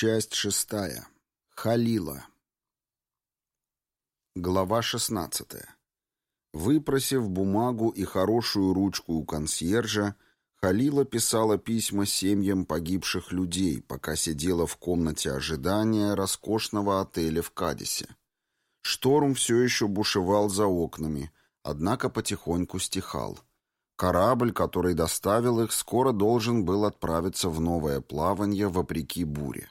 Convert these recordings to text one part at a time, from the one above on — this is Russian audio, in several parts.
Часть шестая. Халила. Глава шестнадцатая. Выпросив бумагу и хорошую ручку у консьержа, Халила писала письма семьям погибших людей, пока сидела в комнате ожидания роскошного отеля в Кадисе. Шторм все еще бушевал за окнами, однако потихоньку стихал. Корабль, который доставил их, скоро должен был отправиться в новое плавание вопреки буре.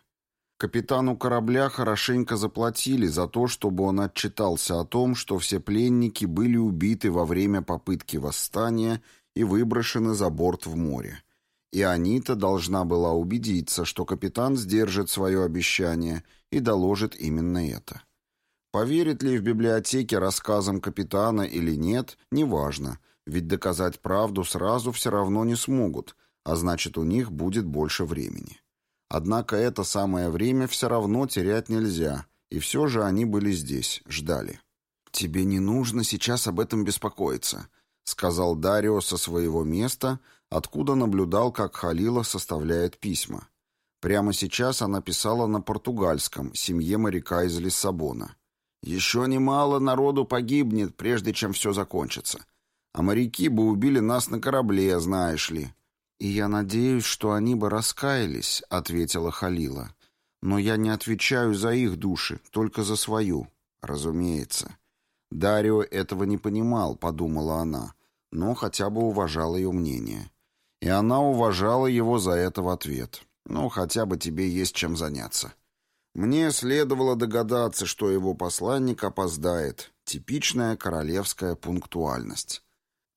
Капитану корабля хорошенько заплатили за то, чтобы он отчитался о том, что все пленники были убиты во время попытки восстания и выброшены за борт в море. И Анита должна была убедиться, что капитан сдержит свое обещание и доложит именно это. Поверит ли в библиотеке рассказам капитана или нет, неважно – ведь доказать правду сразу все равно не смогут, а значит, у них будет больше времени. Однако это самое время все равно терять нельзя, и все же они были здесь, ждали. «Тебе не нужно сейчас об этом беспокоиться», — сказал Дарио со своего места, откуда наблюдал, как Халила составляет письма. Прямо сейчас она писала на португальском, семье моряка из Лиссабона. «Еще немало народу погибнет, прежде чем все закончится. А моряки бы убили нас на корабле, знаешь ли». «И я надеюсь, что они бы раскаялись», — ответила Халила. «Но я не отвечаю за их души, только за свою, разумеется». Дарио этого не понимал, подумала она, но хотя бы уважал ее мнение. И она уважала его за это в ответ. «Ну, хотя бы тебе есть чем заняться». Мне следовало догадаться, что его посланник опоздает. Типичная королевская пунктуальность.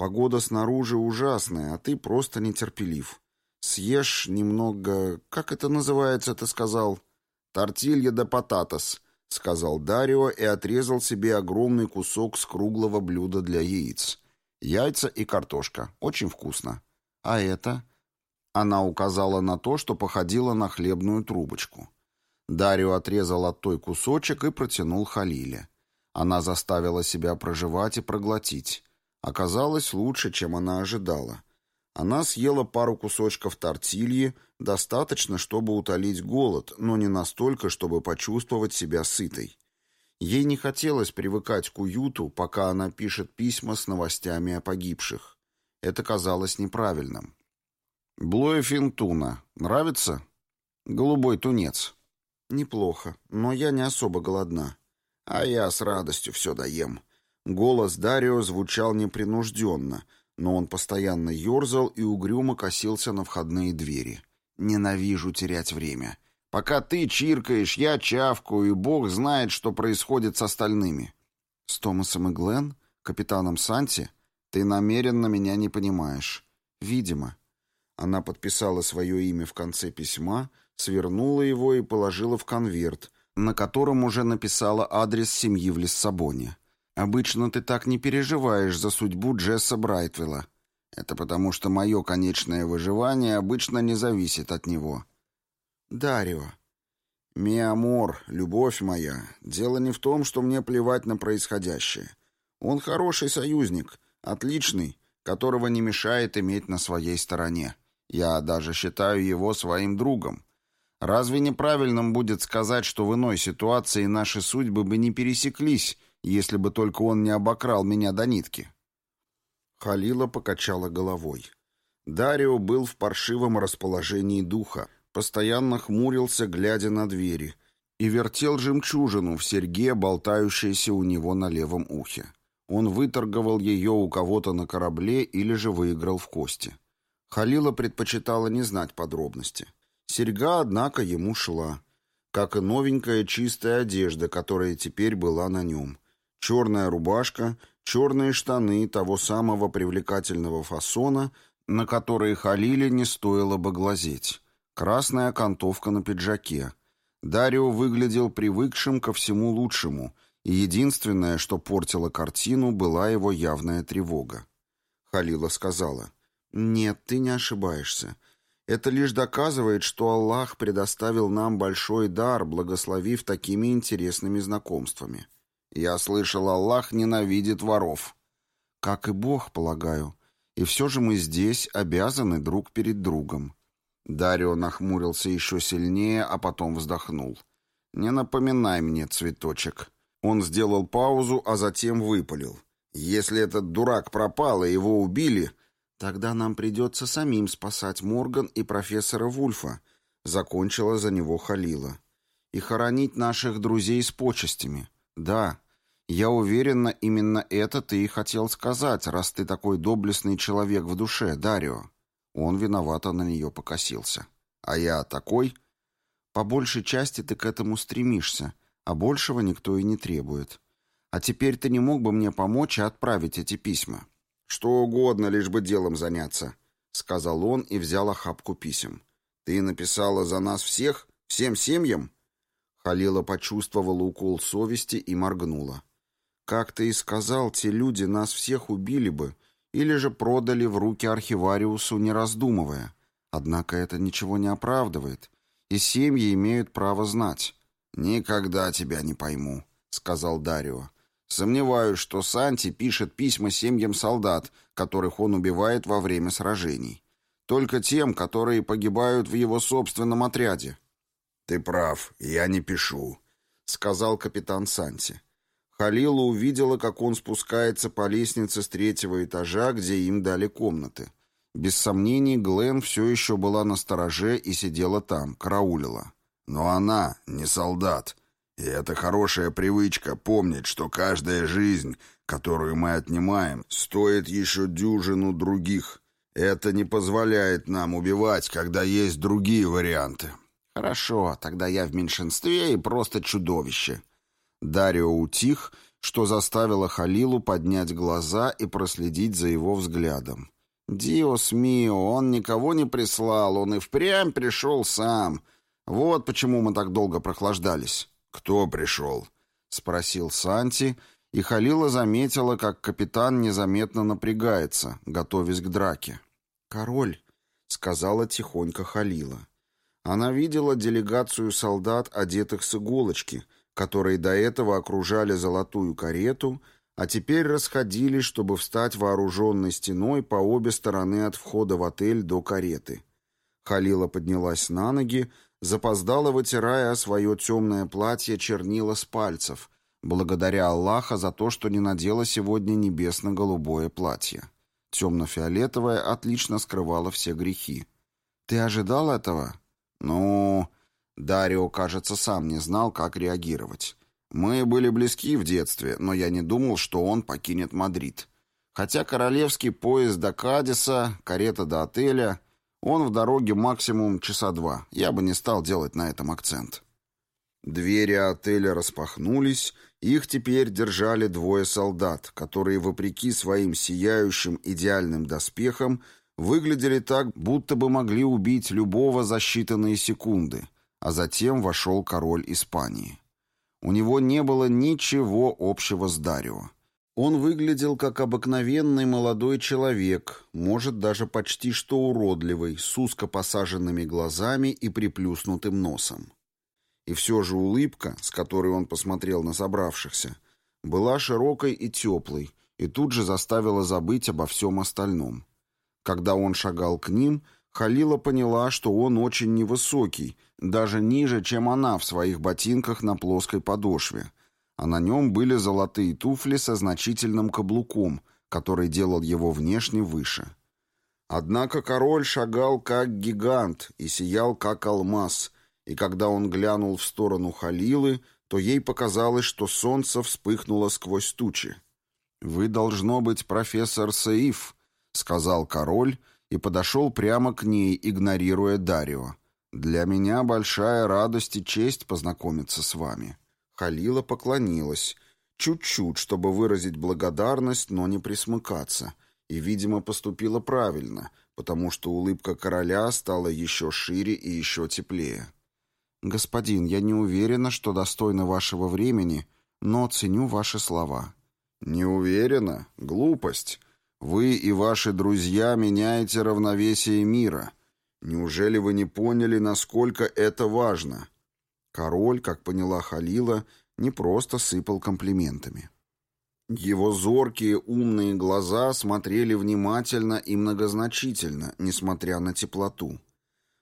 Погода снаружи ужасная, а ты просто нетерпелив. Съешь немного... Как это называется, ты сказал? «Тортилья де пататос», — сказал Дарио и отрезал себе огромный кусок с круглого блюда для яиц. Яйца и картошка. Очень вкусно. А это? Она указала на то, что походило на хлебную трубочку. Дарио отрезал от той кусочек и протянул Халиле. Она заставила себя проживать и проглотить. Оказалось лучше, чем она ожидала. Она съела пару кусочков тортильи, достаточно, чтобы утолить голод, но не настолько, чтобы почувствовать себя сытой. Ей не хотелось привыкать к уюту, пока она пишет письма с новостями о погибших. Это казалось неправильным. «Блоефин туна. Нравится?» «Голубой тунец». «Неплохо, но я не особо голодна». «А я с радостью все доем», Голос Дарио звучал непринужденно, но он постоянно ерзал и угрюмо косился на входные двери. «Ненавижу терять время. Пока ты чиркаешь, я чавкаю, и бог знает, что происходит с остальными». «С Томасом и Глен? Капитаном Санти? Ты намеренно меня не понимаешь. Видимо». Она подписала свое имя в конце письма, свернула его и положила в конверт, на котором уже написала адрес семьи в Лиссабоне. Обычно ты так не переживаешь за судьбу Джесса Брайтвилла. Это потому, что мое конечное выживание обычно не зависит от него. Дарио. Mi amor, любовь моя, дело не в том, что мне плевать на происходящее. Он хороший союзник, отличный, которого не мешает иметь на своей стороне. Я даже считаю его своим другом. Разве неправильным будет сказать, что в иной ситуации наши судьбы бы не пересеклись, если бы только он не обокрал меня до нитки. Халила покачала головой. Дарио был в паршивом расположении духа, постоянно хмурился, глядя на двери, и вертел жемчужину в серьге, болтающейся у него на левом ухе. Он выторговал ее у кого-то на корабле или же выиграл в кости. Халила предпочитала не знать подробности. Серьга, однако, ему шла, как и новенькая чистая одежда, которая теперь была на нем. Черная рубашка, черные штаны того самого привлекательного фасона, на которые Халиле не стоило бы глазеть. Красная окантовка на пиджаке. Дарио выглядел привыкшим ко всему лучшему, и единственное, что портило картину, была его явная тревога. Халила сказала, «Нет, ты не ошибаешься. Это лишь доказывает, что Аллах предоставил нам большой дар, благословив такими интересными знакомствами». Я слышал, Аллах ненавидит воров. Как и Бог, полагаю. И все же мы здесь обязаны друг перед другом. Дарио нахмурился еще сильнее, а потом вздохнул. «Не напоминай мне, цветочек». Он сделал паузу, а затем выпалил. «Если этот дурак пропал и его убили, тогда нам придется самим спасать Морган и профессора Вульфа», — закончила за него Халила. «И хоронить наших друзей с почестями. Да, я уверена, именно это ты и хотел сказать, раз ты такой доблестный человек в душе, Дарио». Он виновато на нее покосился. «А я такой?» «По большей части ты к этому стремишься, а большего никто и не требует. А теперь ты не мог бы мне помочь и отправить эти письма?» «Что угодно, лишь бы делом заняться», — сказал он и взял охапку писем. «Ты написала за нас всех? Всем семьям?» Халила почувствовала укол совести и моргнула. «Как ты и сказал, те люди нас всех убили бы, или же продали в руки архивариусу, не раздумывая. Однако это ничего не оправдывает, и семьи имеют право знать. «Никогда тебя не пойму», — сказал Дарио. «Сомневаюсь, что Санти пишет письма семьям солдат, которых он убивает во время сражений. Только тем, которые погибают в его собственном отряде». «Ты прав, я не пишу», — сказал капитан Санти. Халила увидела, как он спускается по лестнице с третьего этажа, где им дали комнаты. Без сомнений, Глен все еще была на стороже и сидела там, караулила. Но она не солдат. И это хорошая привычка помнить, что каждая жизнь, которую мы отнимаем, стоит еще дюжину других. Это не позволяет нам убивать, когда есть другие варианты. Хорошо, тогда я в меньшинстве и просто чудовище. Дарио утих, что заставило Халилу поднять глаза и проследить за его взглядом. «Диос мио, он никого не прислал, он и впрямь пришел сам. Вот почему мы так долго прохлаждались». «Кто пришел?» — спросил Санти, и Халила заметила, как капитан незаметно напрягается, готовясь к драке. «Король», — сказала тихонько Халила. Она видела делегацию солдат, одетых с иголочки — которые до этого окружали золотую карету, а теперь расходились, чтобы встать вооруженной стеной по обе стороны от входа в отель до кареты. Халила поднялась на ноги, запоздала, вытирая свое темное платье чернила с пальцев, благодаря Аллаха за то, что не надела сегодня небесно-голубое платье. Темно-фиолетовое отлично скрывало все грехи. «Ты ожидал этого?» «Ну...» Дарио, кажется, сам не знал, как реагировать. Мы были близки в детстве, но я не думал, что он покинет Мадрид. Хотя королевский поезд до Кадиса, карета до отеля, он в дороге максимум часа два. Я бы не стал делать на этом акцент. Двери отеля распахнулись, их теперь держали двое солдат, которые, вопреки своим сияющим идеальным доспехам, выглядели так, будто бы могли убить любого за считанные секунды — а затем вошел король Испании. У него не было ничего общего с Дарио. Он выглядел как обыкновенный молодой человек, может, даже почти что уродливый, с узко посаженными глазами и приплюснутым носом. И все же улыбка, с которой он посмотрел на собравшихся, была широкой и теплой, и тут же заставила забыть обо всем остальном. Когда он шагал к ним – Халила поняла, что он очень невысокий, даже ниже, чем она в своих ботинках на плоской подошве, а на нем были золотые туфли со значительным каблуком, который делал его внешне выше. Однако король шагал как гигант и сиял как алмаз, и когда он глянул в сторону Халилы, то ей показалось, что солнце вспыхнуло сквозь тучи. «Вы, должно быть, профессор Саиф», — сказал король, — и подошел прямо к ней, игнорируя Дарио. «Для меня большая радость и честь познакомиться с вами». Халила поклонилась. Чуть-чуть, чтобы выразить благодарность, но не присмыкаться. И, видимо, поступила правильно, потому что улыбка короля стала еще шире и еще теплее. «Господин, я не уверена, что достойна вашего времени, но ценю ваши слова». «Не уверена? Глупость. Вы и ваши друзья меняете равновесие мира. Неужели вы не поняли, насколько это важно? Король, как поняла Халила, не просто сыпал комплиментами. Его зоркие умные глаза смотрели внимательно и многозначительно, несмотря на теплоту.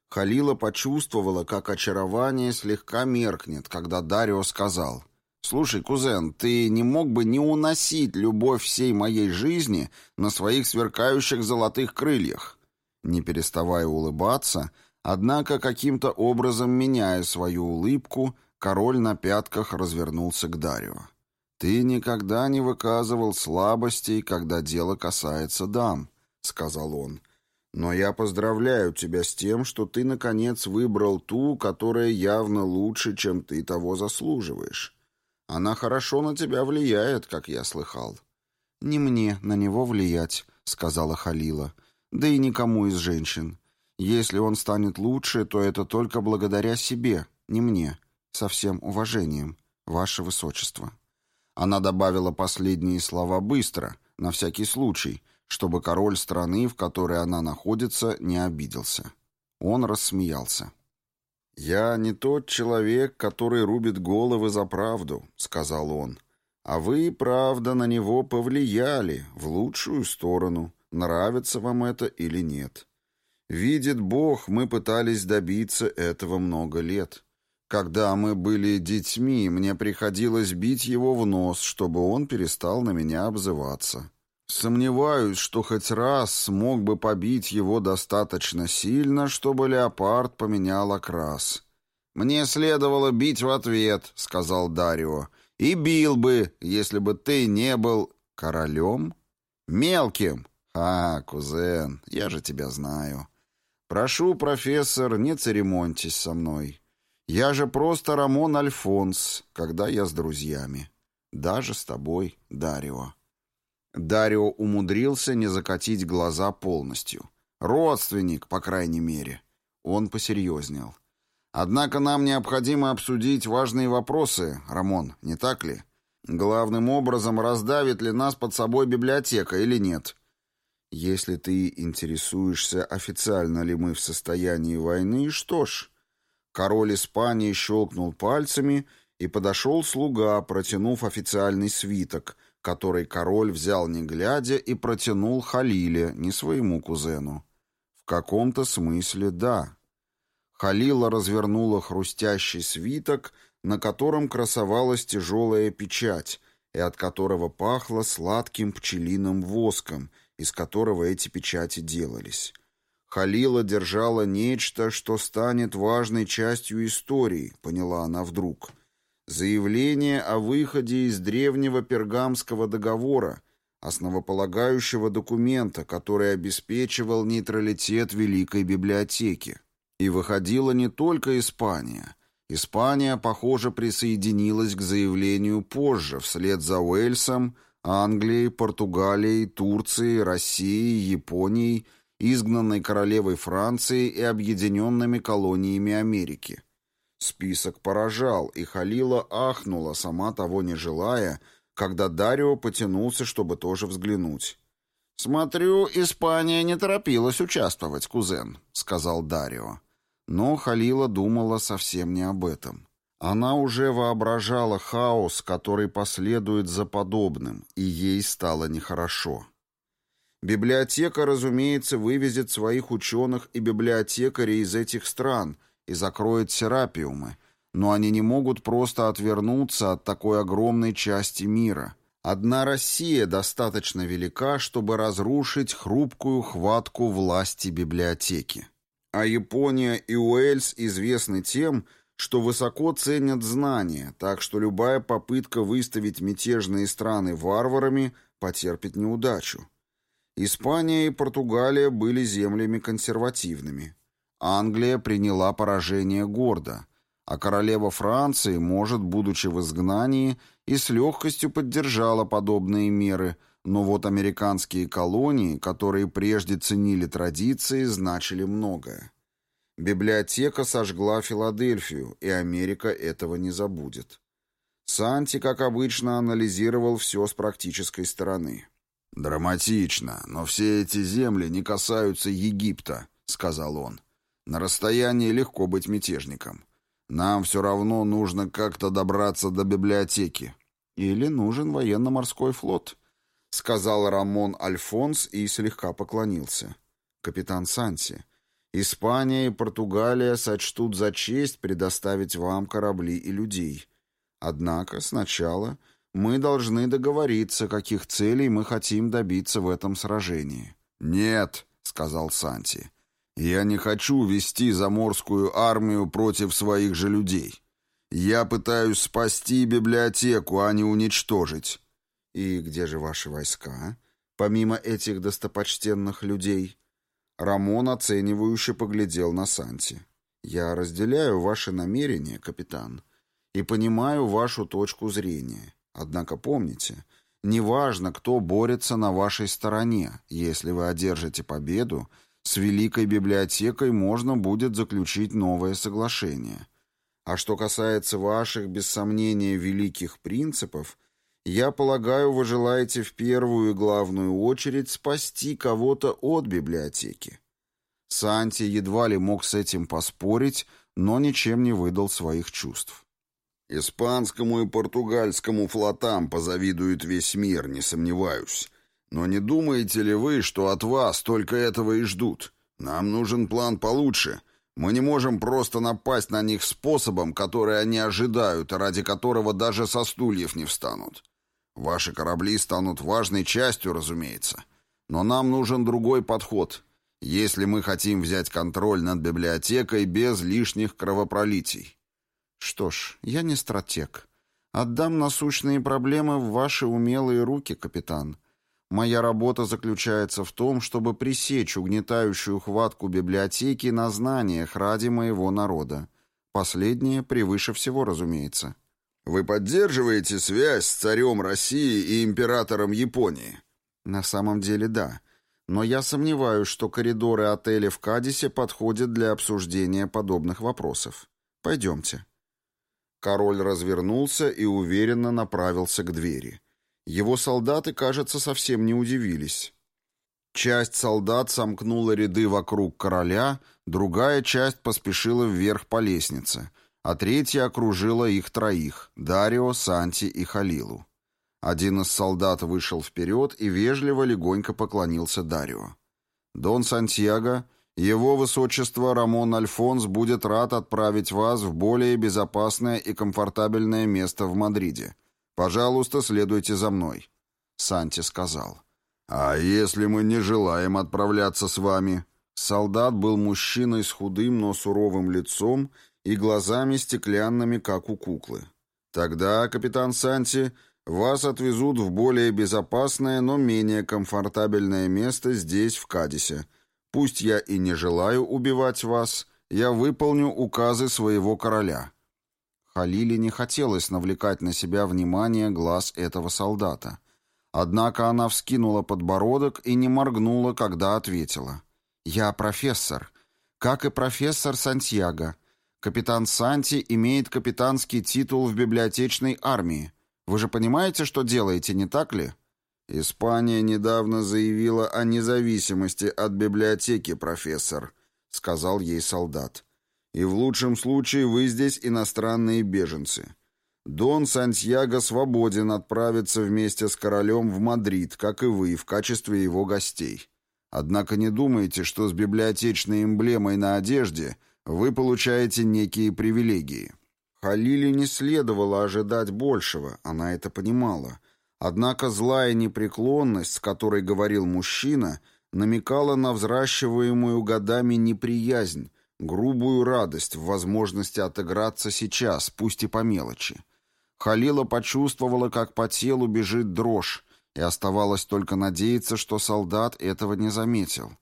Халила почувствовала, как очарование слегка меркнет, когда Дарио сказал «Слушай, кузен, ты не мог бы не уносить любовь всей моей жизни на своих сверкающих золотых крыльях?» Не переставая улыбаться, однако каким-то образом меняя свою улыбку, король на пятках развернулся к Дарио. «Ты никогда не выказывал слабостей, когда дело касается дам», — сказал он. «Но я поздравляю тебя с тем, что ты, наконец, выбрал ту, которая явно лучше, чем ты того заслуживаешь. Она хорошо на тебя влияет, как я слыхал». «Не мне на него влиять», — сказала Халила. «Да и никому из женщин. Если он станет лучше, то это только благодаря себе, не мне. Со всем уважением, ваше высочество». Она добавила последние слова быстро, на всякий случай, чтобы король страны, в которой она находится, не обиделся. Он рассмеялся. «Я не тот человек, который рубит головы за правду», — сказал он. «А вы, правда, на него повлияли, в лучшую сторону, нравится вам это или нет. Видит Бог, мы пытались добиться этого много лет». Когда мы были детьми, мне приходилось бить его в нос, чтобы он перестал на меня обзываться. Сомневаюсь, что хоть раз смог бы побить его достаточно сильно, чтобы леопард поменял окрас. «Мне следовало бить в ответ», — сказал Дарио. «И бил бы, если бы ты не был королем?» «Мелким!» «А, кузен, я же тебя знаю. Прошу, профессор, не церемоньтесь со мной. Я же просто Рамон Альфонс, когда я с друзьями. Даже с тобой, Дарио. Дарио умудрился не закатить глаза полностью. Родственник, по крайней мере. Он посерьезнел. Однако нам необходимо обсудить важные вопросы, Рамон, не так ли? Главным образом, раздавит ли нас под собой библиотека или нет? Если ты интересуешься, официально ли мы в состоянии войны, что ж... Король Испании щелкнул пальцами, и подошел слуга, протянув официальный свиток, который король взял не глядя и протянул Халиле, не своему кузену. В каком-то смысле да. Халила развернула хрустящий свиток, на котором красовалась тяжелая печать, и от которого пахло сладким пчелиным воском, из которого эти печати делались. Халила держала нечто, что станет важной частью истории, поняла она вдруг. Заявление о выходе из древнего пергамского договора, основополагающего документа, который обеспечивал нейтралитет Великой Библиотеки. И выходила не только Испания. Испания, похоже, присоединилась к заявлению позже, вслед за Уэльсом, Англией, Португалией, Турцией, Россией, Японией – изгнанной королевой Франции и объединенными колониями Америки. Список поражал, и Халила ахнула, сама того не желая, когда Дарио потянулся, чтобы тоже взглянуть. «Смотрю, Испания не торопилась участвовать, кузен», — сказал Дарио. Но Халила думала совсем не об этом. Она уже воображала хаос, который последует за подобным, и ей стало нехорошо. Библиотека, разумеется, вывезет своих ученых и библиотекарей из этих стран и закроет серапиумы, но они не могут просто отвернуться от такой огромной части мира. Одна Россия достаточно велика, чтобы разрушить хрупкую хватку власти библиотеки. А Япония и Уэльс известны тем, что высоко ценят знания, так что любая попытка выставить мятежные страны варварами потерпит неудачу. Испания и Португалия были землями консервативными. Англия приняла поражение гордо, а королева Франции, может, будучи в изгнании, и с легкостью поддержала подобные меры, но вот американские колонии, которые прежде ценили традиции, значили многое. Библиотека сожгла Филадельфию, и Америка этого не забудет. Санти, как обычно, анализировал все с практической стороны. «Драматично, но все эти земли не касаются Египта», — сказал он. «На расстоянии легко быть мятежником. Нам все равно нужно как-то добраться до библиотеки. Или нужен военно-морской флот», — сказал Рамон Альфонс и слегка поклонился. «Капитан Санти, Испания и Португалия сочтут за честь предоставить вам корабли и людей. Однако сначала мы должны договориться, каких целей мы хотим добиться в этом сражении». «Нет», — сказал Санти, — «я не хочу вести заморскую армию против своих же людей. Я пытаюсь спасти библиотеку, а не уничтожить». «И где же ваши войска, помимо этих достопочтенных людей?» Рамон оценивающе поглядел на Санти. «Я разделяю ваши намерения, капитан, и понимаю вашу точку зрения. Однако помните, неважно, кто борется на вашей стороне, если вы одержите победу, с Великой Библиотекой можно будет заключить новое соглашение. А что касается ваших, без сомнения, великих принципов, я полагаю, вы желаете в первую и главную очередь спасти кого-то от библиотеки. Санти едва ли мог с этим поспорить, но ничем не выдал своих чувств. Испанскому и португальскому флотам позавидует весь мир, не сомневаюсь. Но не думаете ли вы, что от вас только этого и ждут? Нам нужен план получше. Мы не можем просто напасть на них способом, который они ожидают, ради которого даже со стульев не встанут. Ваши корабли станут важной частью, разумеется. Но нам нужен другой подход, если мы хотим взять контроль над библиотекой без лишних кровопролитий. Что ж, я не стратег. Отдам насущные проблемы в ваши умелые руки, капитан. Моя работа заключается в том, чтобы пресечь угнетающую хватку библиотеки на знаниях ради моего народа. Последнее превыше всего, разумеется. Вы поддерживаете связь с царем России и императором Японии? На самом деле, да. Но я сомневаюсь, что коридоры отеля в Кадисе подходят для обсуждения подобных вопросов. Пойдемте. Король развернулся и уверенно направился к двери. Его солдаты, кажется, совсем не удивились. Часть солдат сомкнула ряды вокруг короля, другая часть поспешила вверх по лестнице, а третья окружила их троих — Дарио, Санти и Халилу. Один из солдат вышел вперед и вежливо легонько поклонился Дарио. «Дон Сантьяго, его высочество Рамон Альфонс будет рад отправить вас в более безопасное и комфортабельное место в Мадриде. Пожалуйста, следуйте за мной», — Санти сказал. «А если мы не желаем отправляться с вами?» Солдат был мужчиной с худым, но суровым лицом и глазами стеклянными, как у куклы. «Тогда, капитан Санти, вас отвезут в более безопасное, но менее комфортабельное место здесь, в Кадисе», Пусть я и не желаю убивать вас, я выполню указы своего короля». Халиле не хотелось навлекать на себя внимание глаз этого солдата. Однако она вскинула подбородок и не моргнула, когда ответила. «Я профессор, как и профессор Сантьяго. Капитан Санти имеет капитанский титул в библиотечной армии. Вы же понимаете, что делаете, не так ли?» «Испания недавно заявила о независимости от библиотеки, профессор», — сказал ей солдат. «И в лучшем случае вы здесь иностранные беженцы. Дон Сантьяго свободен отправиться вместе с королем в Мадрид, как и вы, в качестве его гостей. Однако не думайте, что с библиотечной эмблемой на одежде вы получаете некие привилегии». Халиле не следовало ожидать большего, она это понимала — Однако злая непреклонность, с которой говорил мужчина, намекала на взращиваемую годами неприязнь, грубую радость в возможности отыграться сейчас, пусть и по мелочи. Халила почувствовала, как по телу бежит дрожь, и оставалось только надеяться, что солдат этого не заметил.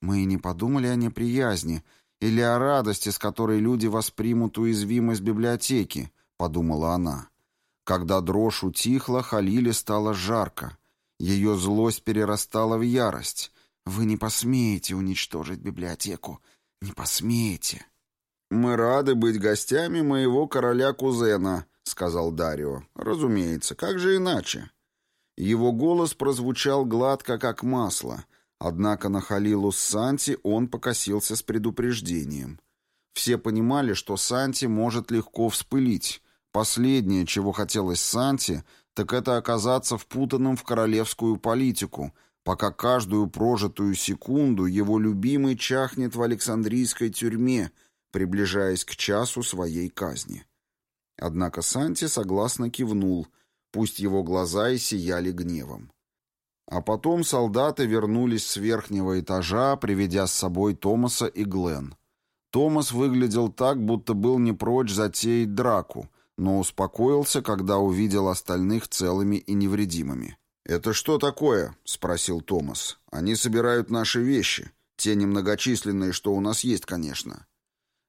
«Мы не подумали о неприязни или о радости, с которой люди воспримут уязвимость библиотеки», — подумала она. Когда дрожь утихла, Халиле стало жарко. Ее злость перерастала в ярость. «Вы не посмеете уничтожить библиотеку. Не посмеете». «Мы рады быть гостями моего короля-кузена», — сказал Дарио. «Разумеется, как же иначе?» Его голос прозвучал гладко, как масло, однако на Халилу с Санти он покосился с предупреждением. Все понимали, что Санти может легко вспылить, Последнее, чего хотелось Санти, так это оказаться впутанным в королевскую политику, пока каждую прожитую секунду его любимый чахнет в Александрийской тюрьме, приближаясь к часу своей казни. Однако Санти согласно кивнул, пусть его глаза и сияли гневом. А потом солдаты вернулись с верхнего этажа, приведя с собой Томаса и Глен. Томас выглядел так, будто был не прочь затеять драку, но успокоился, когда увидел остальных целыми и невредимыми. «Это что такое?» — спросил Томас. «Они собирают наши вещи. Те немногочисленные, что у нас есть, конечно».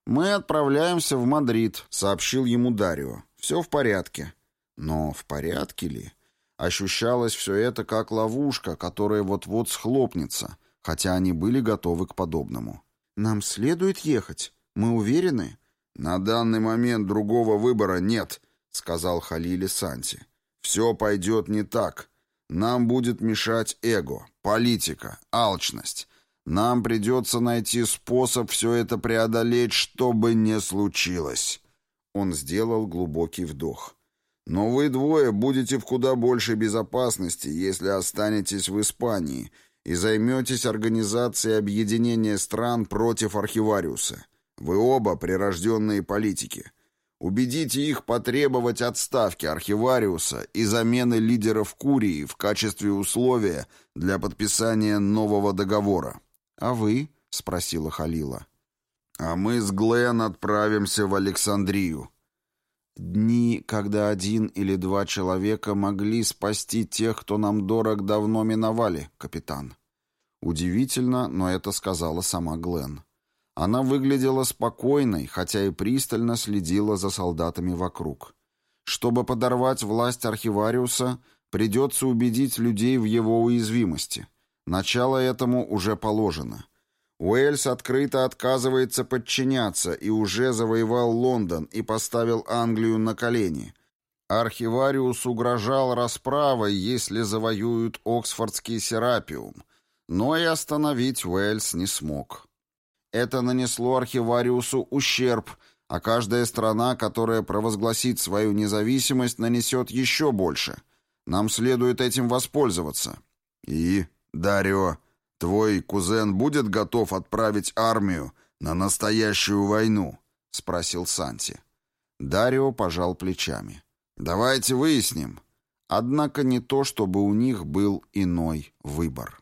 «Мы отправляемся в Мадрид», — сообщил ему Дарио. «Все в порядке». Но в порядке ли? Ощущалось все это как ловушка, которая вот-вот схлопнется, хотя они были готовы к подобному. «Нам следует ехать? Мы уверены?» «На данный момент другого выбора нет», — сказал Халили Санти. «Все пойдет не так. Нам будет мешать эго, политика, алчность. Нам придется найти способ все это преодолеть, что бы ни случилось». Он сделал глубокий вдох. Но вы двое будете в куда большей безопасности, если останетесь в Испании и займетесь организацией объединения стран против Архивариуса. Вы оба прирожденные политики. Убедите их потребовать отставки Архивариуса и замены лидеров Курии в качестве условия для подписания нового договора. «А вы?» — спросила Халила. «А мы с Глен отправимся в Александрию», Дни, когда один или два человека могли спасти тех, кто нам дорог, давно миновали, капитан. Удивительно, но это сказала сама Глен. Она выглядела спокойной, хотя и пристально следила за солдатами вокруг. Чтобы подорвать власть архивариуса, придется убедить людей в его уязвимости. Начало этому уже положено — Уэльс открыто отказывается подчиняться и уже завоевал Лондон и поставил Англию на колени. Архивариус угрожал расправой, если завоюют Оксфордский серапиум, но и остановить Уэльс не смог. Это нанесло Архивариусу ущерб, а каждая страна, которая провозгласит свою независимость, нанесет еще больше. Нам следует этим воспользоваться. И, Дарио, «Твой кузен будет готов отправить армию на настоящую войну?» — спросил Санти. Дарио пожал плечами. «Давайте выясним». Однако не то, чтобы у них был иной выбор.